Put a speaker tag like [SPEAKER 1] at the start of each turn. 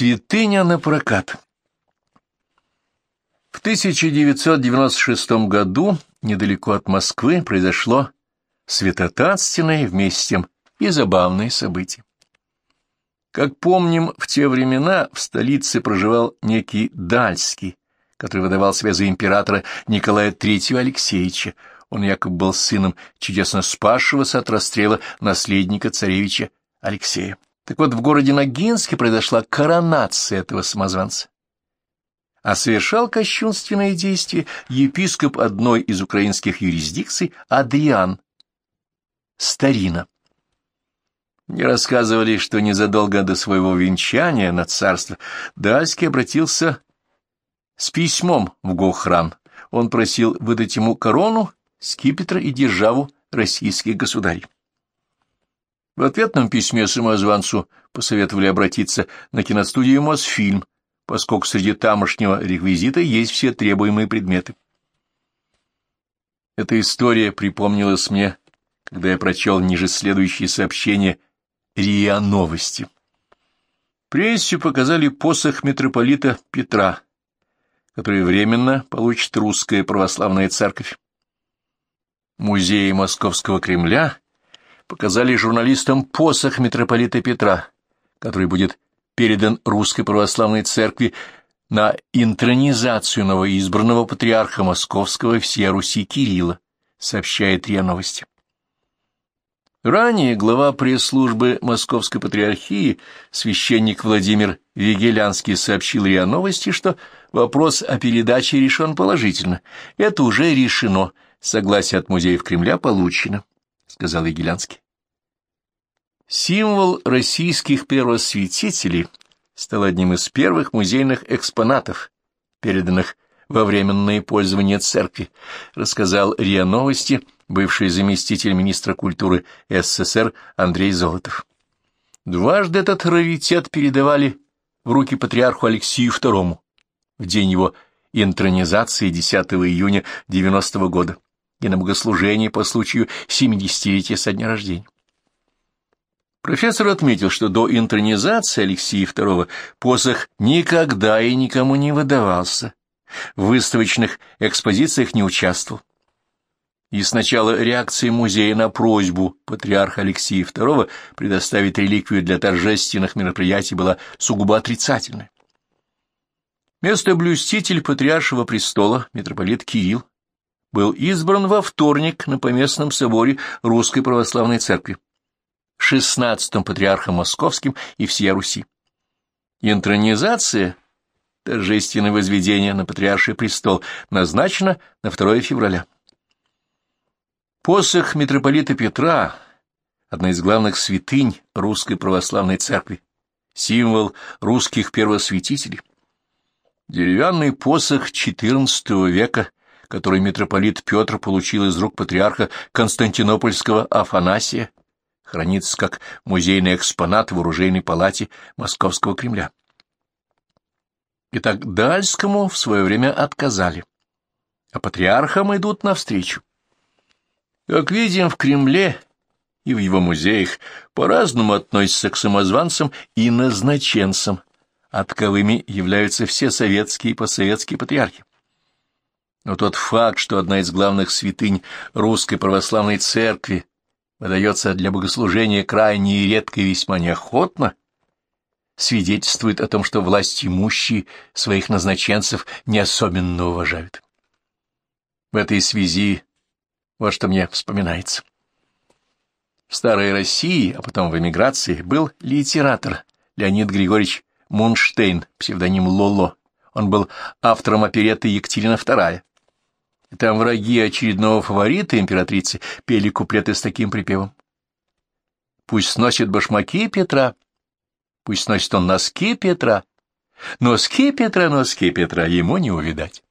[SPEAKER 1] Святыня на прокат. В 1996 году недалеко от Москвы произошло святотатственное вместе с тем и забавное событие. Как помним, в те времена в столице проживал некий Дальский, который выдавал себя за императора Николая III Алексеевича. Он якобы был сыном чудесно спасшегося от расстрела наследника царевича Алексея. Так вот, в городе Ногинске произошла коронация этого самозванца. А совершал кощунственное действие епископ одной из украинских юрисдикций Адриан Старина. Мне рассказывали, что незадолго до своего венчания на царство Дальский обратился с письмом в Гохран. Он просил выдать ему корону, скипетр и державу российских государей. В ответном письме самозванцу посоветовали обратиться на киностудию «Мосфильм», поскольку среди тамошнего реквизита есть все требуемые предметы. Эта история припомнилась мне, когда я прочел ниже следующие сообщения РИА Новости. Прессе показали посох митрополита Петра, который временно получит русская православная церковь. Музей Московского Кремля показали журналистам посох митрополита Петра, который будет передан Русской Православной Церкви на интронизацию новоизбранного патриарха Московского всея Руси Кирилла, сообщает РИА Новости. Ранее глава пресс-службы Московской Патриархии, священник Владимир Вигелянский, сообщил РИА Новости, что вопрос о передаче решен положительно. Это уже решено, согласие от музеев Кремля получено сказал Егелянский. Символ российских первосвятителей стал одним из первых музейных экспонатов, переданных во временное пользование церкви, рассказал РИА Новости бывший заместитель министра культуры СССР Андрей Золотов. Дважды этот раритет передавали в руки патриарху Алексею II в день его интронизации 10 июня 90 -го года и на богослужение по случаю 70-летия со дня рождения. Профессор отметил, что до интронизации Алексея II посох никогда и никому не выдавался, в выставочных экспозициях не участвовал. И сначала реакция музея на просьбу патриарха Алексея II предоставить реликвию для торжественных мероприятий была сугубо отрицательной. Место блюститель патриаршего престола, митрополит Кирилл, был избран во вторник на поместном соборе Русской Православной Церкви, шестнадцатым патриархом московским и всея Руси. Интронизация, торжественное возведение на патриарший престол, назначена на 2 февраля. Посох митрополита Петра – одна из главных святынь Русской Православной Церкви, символ русских первосвятителей. Деревянный посох XIV века который митрополит Петр получил из рук патриарха Константинопольского Афанасия, хранится как музейный экспонат в оружейной палате Московского Кремля. Итак, Дальскому в свое время отказали, а патриархам идут навстречу. Как видим, в Кремле и в его музеях по-разному относятся к самозванцам и назначенцам, таковыми являются все советские и постсоветские патриархи. Но тот факт, что одна из главных святынь Русской Православной Церкви выдается для богослужения крайне редко и весьма неохотно, свидетельствует о том, что власть имущие своих назначенцев не особенно уважают. В этой связи вот что мне вспоминается. В старой России, а потом в эмиграции, был литератор Леонид Григорьевич Мунштейн, псевдоним Лоло. Он был автором оперетты «Екатерина II», там враги очередного фаворита императрицы пели куплеты с таким припевом. Пусть сносит башмаки Петра, пусть сносит он носки Петра, носки Петра, носки Петра ему не увидать.